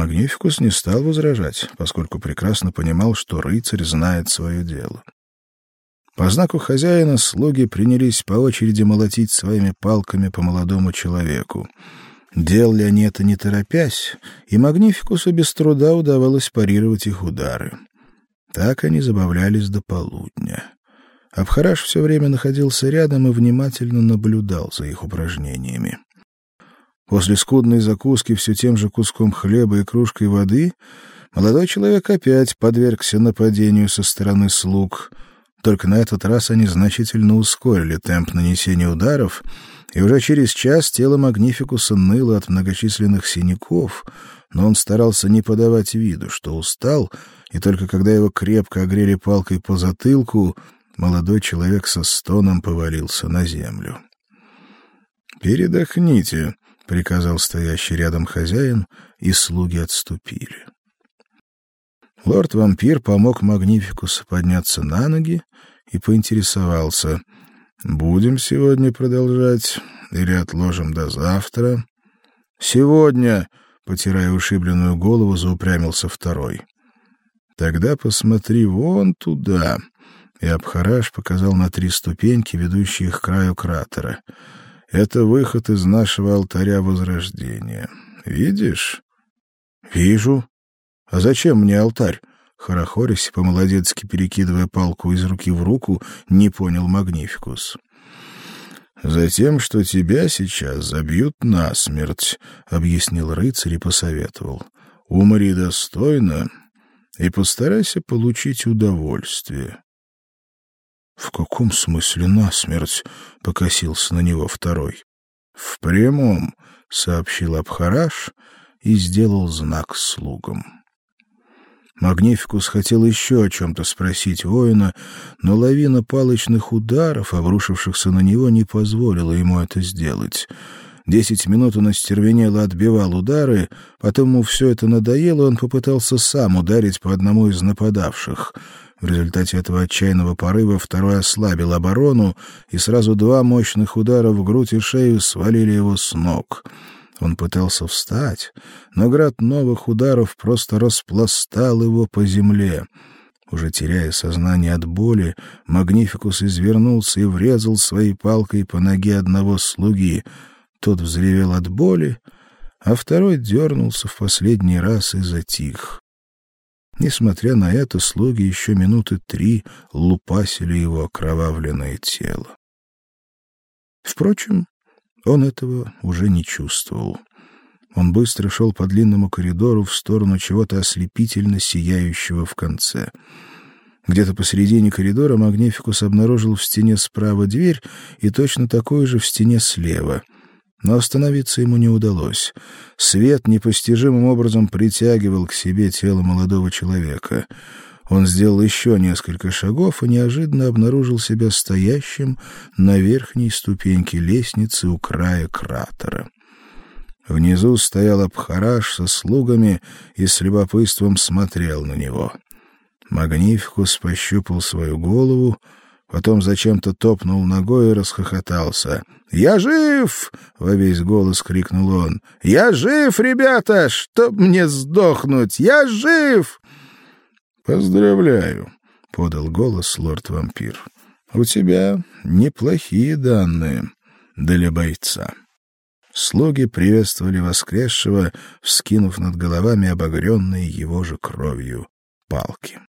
Магнификус не стал возражать, поскольку прекрасно понимал, что рыцарь знает свое дело. По знаку хозяина слуги принялись по очереди молотить своими палками по молодому человеку. Делали они это не торопясь, и Магнификусу без труда удавалось парировать их удары. Так они забавлялись до полудня. Абхараш все время находился рядом и внимательно наблюдал за их упражнениями. После скудной закуски все тем же куском хлеба и кружкой воды молодой человек опять подвергся нападению со стороны слуг. Только на этот раз они значительно ускорили темп нанесения ударов, и уже через час тело Магнификуса ныло от многочисленных синяков, но он старался не подавать виду, что устал, и только когда его крепко огрели палкой по затылку, молодой человек со стоном повалился на землю. Передохните, приказал стоящий рядом хозяин, и слуги отступили. Лорд-вампир помог Магнификусу подняться на ноги и поинтересовался: "Будем сегодня продолжать или отложим до завтра?" "Сегодня", потирая ушибленную голову, заупрямился второй. "Тогда посмотри вон туда", и Абхараш показал на три ступеньки, ведущие к краю кратера. Это выход из нашего алтаря возрождения. Видишь? Вижу. А зачем мне алтарь? Хорохорясь, по-молодецки перекидывая палку из руки в руку, не понял Магнификус. Затем, что тебя сейчас забьют насмерть, объяснил рыцарь и посоветовал. Умри достойно и постарайся получить удовольствие. В каком смысле насмерть? покосился на него второй. В прямом, сообщил Абхараш и сделал знак слугам. Магнификус хотел еще о чем то спросить воина, но лавина палочных ударов, обрушившихся на него, не позволила ему это сделать. Десять минут он остервенело отбивал удары, потом ему все это надоело, он попытался сам ударить по одному из нападавших. В результате этого отчаянного порыва второй ослабил оборону, и сразу два мощных удара в грудь и шею свалили его с ног. Он пытался встать, но град новых ударов просто распластал его по земле. Уже теряя сознание от боли, Магнификус извернулся и врезал своей палкой по ноге одного слуги. Тот взревел от боли, а второй дернулся в последний раз и затих. Несмотря на это, слуги еще минуты три лупасили его окровавленное тело. Впрочем, он этого уже не чувствовал. Он быстро шел по длинному коридору в сторону чего-то ослепительно сияющего в конце. Где-то посередине коридора Магнификус обнаружил в стене справа дверь и точно такую же в стене слева — но остановиться ему не удалось. Свет непостижимым образом притягивал к себе тело молодого человека. Он сделал еще несколько шагов и неожиданно обнаружил себя стоящим на верхней ступеньке лестницы у края кратера. Внизу стоял Абхараш со слугами и с любопытством смотрел на него. Магнификус пощупал свою голову, Потом зачем-то топнул ногой и расхохотался. «Я жив!» — во весь голос крикнул он. «Я жив, ребята! Чтоб мне сдохнуть! Я жив!» «Поздравляю!» — подал голос лорд-вампир. «У тебя неплохие данные для бойца». Слуги приветствовали воскресшего, вскинув над головами обогренные его же кровью палки.